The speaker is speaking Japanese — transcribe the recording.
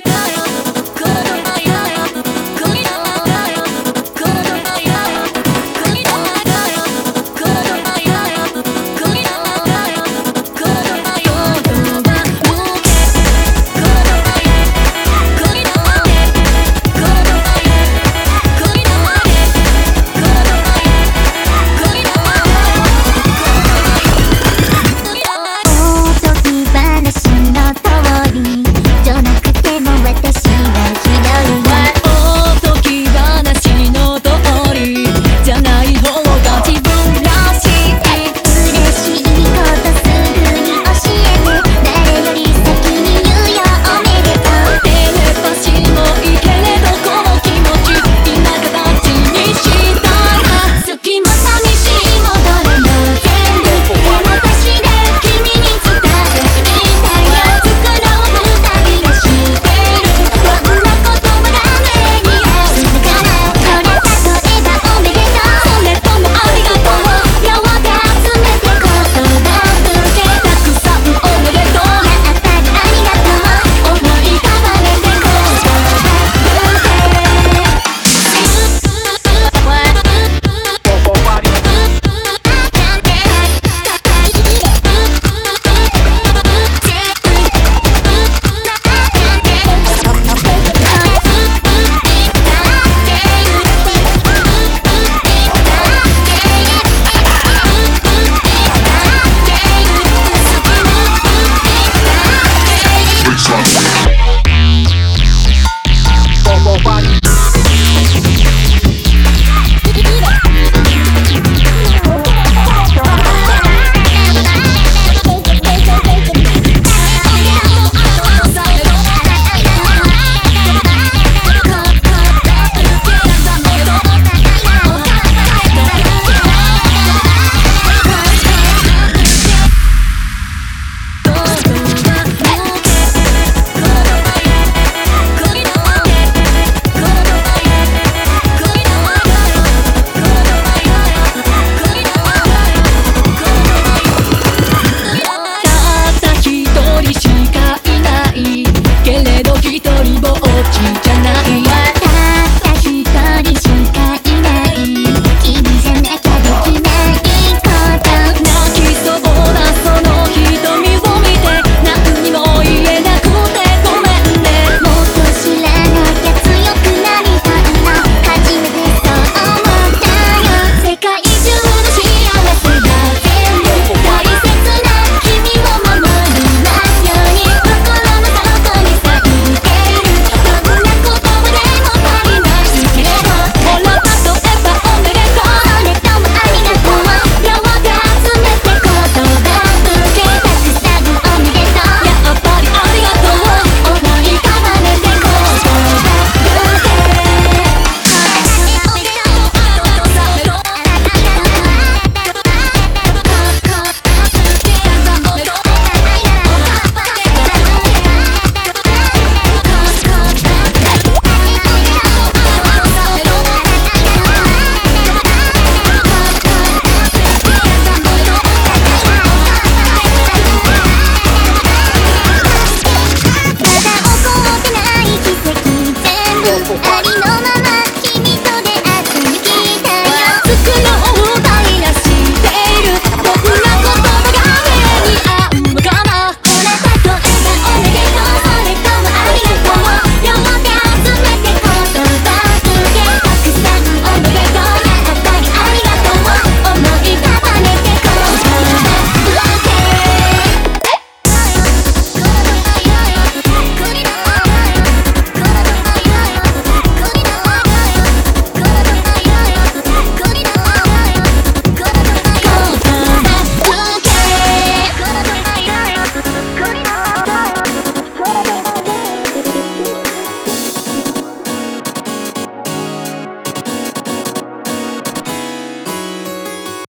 que じゃない